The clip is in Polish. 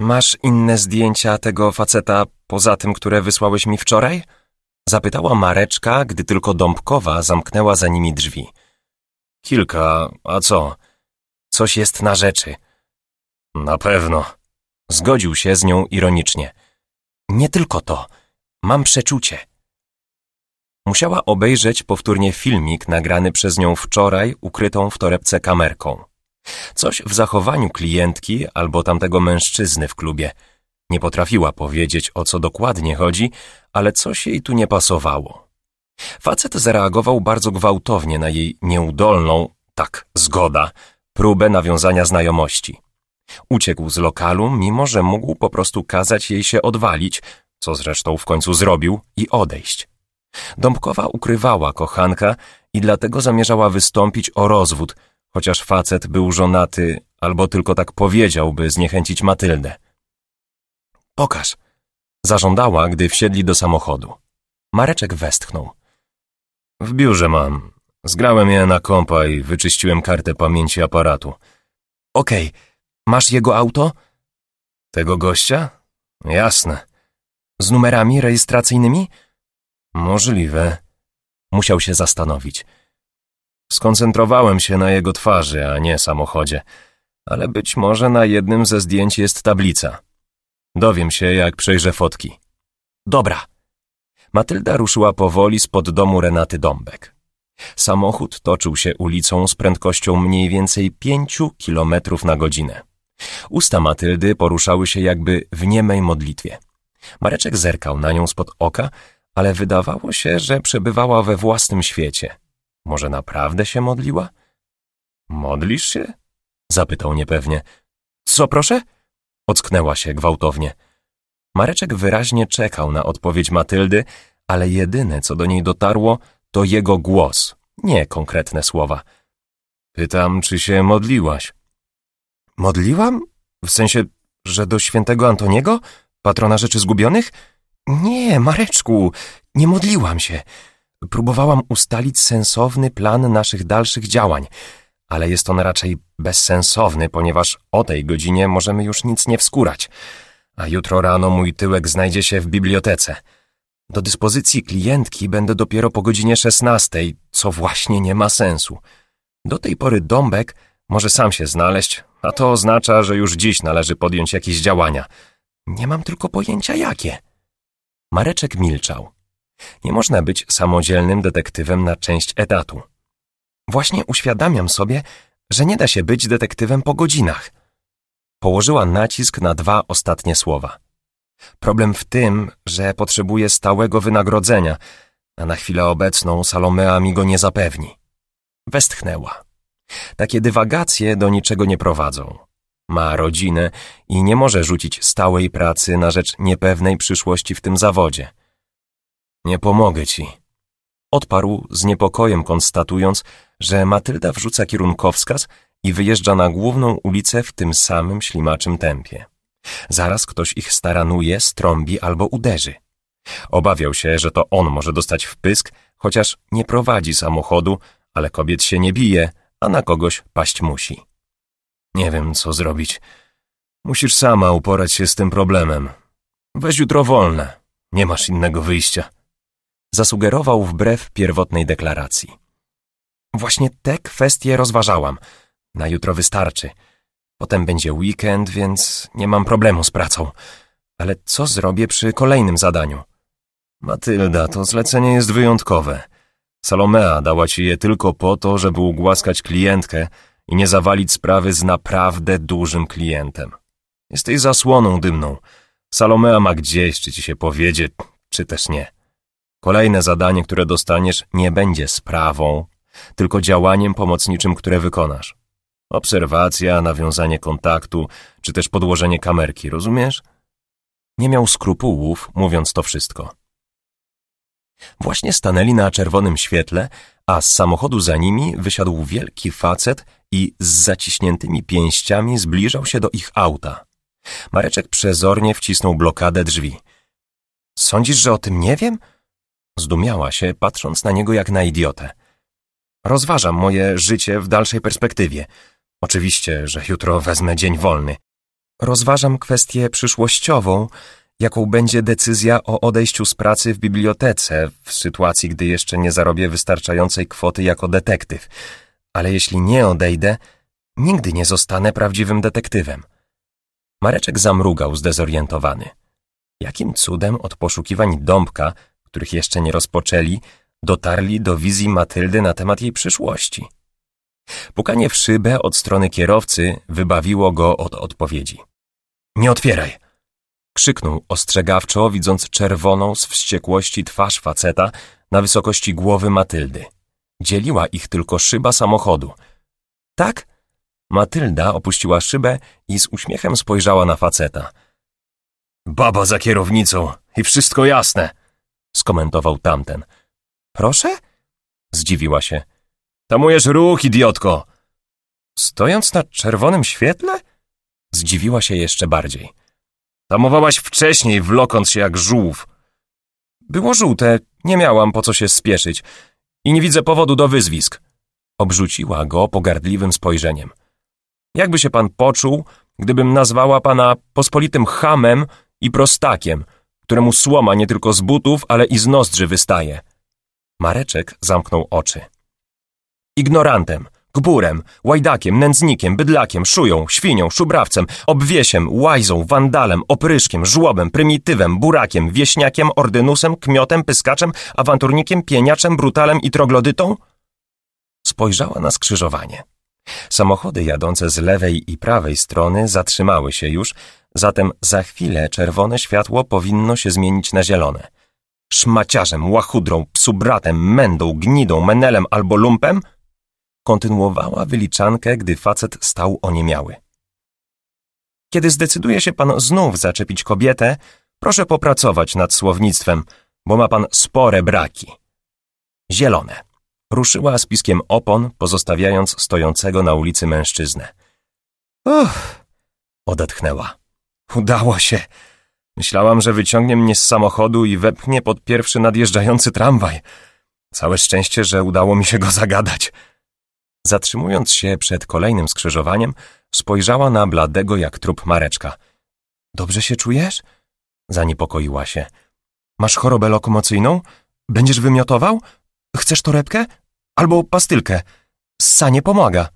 Masz inne zdjęcia tego faceta poza tym, które wysłałeś mi wczoraj? Zapytała Mareczka, gdy tylko Dąbkowa zamknęła za nimi drzwi. Kilka, a co? Coś jest na rzeczy. Na pewno. Zgodził się z nią ironicznie. Nie tylko to. Mam przeczucie. Musiała obejrzeć powtórnie filmik nagrany przez nią wczoraj, ukrytą w torebce kamerką. Coś w zachowaniu klientki albo tamtego mężczyzny w klubie. Nie potrafiła powiedzieć, o co dokładnie chodzi, ale coś jej tu nie pasowało. Facet zareagował bardzo gwałtownie na jej nieudolną, tak, zgoda, próbę nawiązania znajomości. Uciekł z lokalu, mimo że mógł po prostu kazać jej się odwalić, co zresztą w końcu zrobił, i odejść. Dąbkowa ukrywała kochanka i dlatego zamierzała wystąpić o rozwód, chociaż facet był żonaty albo tylko tak powiedział, by zniechęcić Matyldę. Pokaż, zażądała, gdy wsiedli do samochodu. Mareczek westchnął. W biurze mam. Zgrałem je na kompa i wyczyściłem kartę pamięci aparatu. Okej, okay. masz jego auto? Tego gościa? Jasne. Z numerami rejestracyjnymi? Możliwe. Musiał się zastanowić. Skoncentrowałem się na jego twarzy, a nie samochodzie, ale być może na jednym ze zdjęć jest tablica. Dowiem się, jak przejrzę fotki. Dobra. Matylda ruszyła powoli spod domu Renaty Dąbek. Samochód toczył się ulicą z prędkością mniej więcej pięciu kilometrów na godzinę. Usta Matyldy poruszały się jakby w niemej modlitwie. Mareczek zerkał na nią spod oka, ale wydawało się, że przebywała we własnym świecie. Może naprawdę się modliła? Modlisz się? Zapytał niepewnie. Co proszę? Ocknęła się gwałtownie. Mareczek wyraźnie czekał na odpowiedź Matyldy, ale jedyne, co do niej dotarło, to jego głos, nie konkretne słowa. Pytam, czy się modliłaś? Modliłam? W sensie, że do świętego Antoniego? Patrona rzeczy zgubionych? Nie, Mareczku, nie modliłam się. Próbowałam ustalić sensowny plan naszych dalszych działań, ale jest on raczej bezsensowny, ponieważ o tej godzinie możemy już nic nie wskórać, a jutro rano mój tyłek znajdzie się w bibliotece. Do dyspozycji klientki będę dopiero po godzinie szesnastej, co właśnie nie ma sensu. Do tej pory Dąbek może sam się znaleźć, a to oznacza, że już dziś należy podjąć jakieś działania. Nie mam tylko pojęcia jakie. Mareczek milczał. Nie można być samodzielnym detektywem na część etatu. Właśnie uświadamiam sobie, że nie da się być detektywem po godzinach. Położyła nacisk na dwa ostatnie słowa. Problem w tym, że potrzebuje stałego wynagrodzenia, a na chwilę obecną Salomea mi go nie zapewni. Westchnęła. Takie dywagacje do niczego nie prowadzą. Ma rodzinę i nie może rzucić stałej pracy na rzecz niepewnej przyszłości w tym zawodzie. Nie pomogę ci. Odparł z niepokojem konstatując, że Matylda wrzuca kierunkowskaz i wyjeżdża na główną ulicę w tym samym ślimaczym tempie. Zaraz ktoś ich staranuje, strąbi albo uderzy. Obawiał się, że to on może dostać wpysk, chociaż nie prowadzi samochodu, ale kobiet się nie bije, a na kogoś paść musi. Nie wiem, co zrobić. Musisz sama uporać się z tym problemem. Weź jutro wolne. Nie masz innego wyjścia. Zasugerował wbrew pierwotnej deklaracji. Właśnie te kwestie rozważałam. Na jutro wystarczy. Potem będzie weekend, więc nie mam problemu z pracą. Ale co zrobię przy kolejnym zadaniu? Matylda, to zlecenie jest wyjątkowe. Salomea dała ci je tylko po to, żeby ugłaskać klientkę i nie zawalić sprawy z naprawdę dużym klientem. Jesteś zasłoną dymną. Salomea ma gdzieś, czy ci się powiedzie, czy też nie. Kolejne zadanie, które dostaniesz, nie będzie sprawą, tylko działaniem pomocniczym, które wykonasz. Obserwacja, nawiązanie kontaktu, czy też podłożenie kamerki, rozumiesz? Nie miał skrupułów, mówiąc to wszystko. Właśnie stanęli na czerwonym świetle, a z samochodu za nimi wysiadł wielki facet i z zaciśniętymi pięściami zbliżał się do ich auta. Mareczek przezornie wcisnął blokadę drzwi. Sądzisz, że o tym nie wiem? Zdumiała się, patrząc na niego jak na idiotę. Rozważam moje życie w dalszej perspektywie. Oczywiście, że jutro wezmę dzień wolny. Rozważam kwestię przyszłościową, jaką będzie decyzja o odejściu z pracy w bibliotece, w sytuacji, gdy jeszcze nie zarobię wystarczającej kwoty jako detektyw. Ale jeśli nie odejdę, nigdy nie zostanę prawdziwym detektywem. Mareczek zamrugał zdezorientowany. Jakim cudem od poszukiwań Dąbka, których jeszcze nie rozpoczęli, dotarli do wizji Matyldy na temat jej przyszłości? Pukanie w szybę od strony kierowcy wybawiło go od odpowiedzi. Nie otwieraj! Krzyknął ostrzegawczo, widząc czerwoną z wściekłości twarz faceta na wysokości głowy Matyldy. Dzieliła ich tylko szyba samochodu. Tak? Matylda opuściła szybę i z uśmiechem spojrzała na faceta. Baba za kierownicą i wszystko jasne, skomentował tamten. Proszę? Zdziwiła się. Tamujesz ruch, idiotko! Stojąc na czerwonym świetle? Zdziwiła się jeszcze bardziej. Tamowałaś wcześniej, wlokąc się jak żółw. Było żółte, nie miałam po co się spieszyć i nie widzę powodu do wyzwisk. Obrzuciła go pogardliwym spojrzeniem. Jakby się pan poczuł, gdybym nazwała pana pospolitym hamem i prostakiem, któremu słoma nie tylko z butów, ale i z nozdrzy wystaje? Mareczek zamknął oczy. Ignorantem, gburem, łajdakiem, nędznikiem, bydlakiem, szują, świnią, szubrawcem, obwiesiem, łajzą, wandalem, opryszkiem, żłobem, prymitywem, burakiem, wieśniakiem, ordynusem, kmiotem, pyskaczem, awanturnikiem, pieniaczem, brutalem i troglodytą? Spojrzała na skrzyżowanie. Samochody jadące z lewej i prawej strony zatrzymały się już, zatem za chwilę czerwone światło powinno się zmienić na zielone. Szmaciarzem, łachudrą, psubratem, mędą, gnidą, menelem albo lumpem? Kontynuowała wyliczankę, gdy facet stał oniemiały. Kiedy zdecyduje się pan znów zaczepić kobietę, proszę popracować nad słownictwem, bo ma pan spore braki. Zielone. Ruszyła z piskiem opon, pozostawiając stojącego na ulicy mężczyznę. Uff, odetchnęła. Udało się. Myślałam, że wyciągnie mnie z samochodu i wepchnie pod pierwszy nadjeżdżający tramwaj. Całe szczęście, że udało mi się go zagadać. Zatrzymując się przed kolejnym skrzyżowaniem, spojrzała na bladego jak trup Mareczka. Dobrze się czujesz? Zaniepokoiła się. Masz chorobę lokomocyjną? Będziesz wymiotował? Chcesz torebkę? Albo pastylkę? Ssanie pomaga.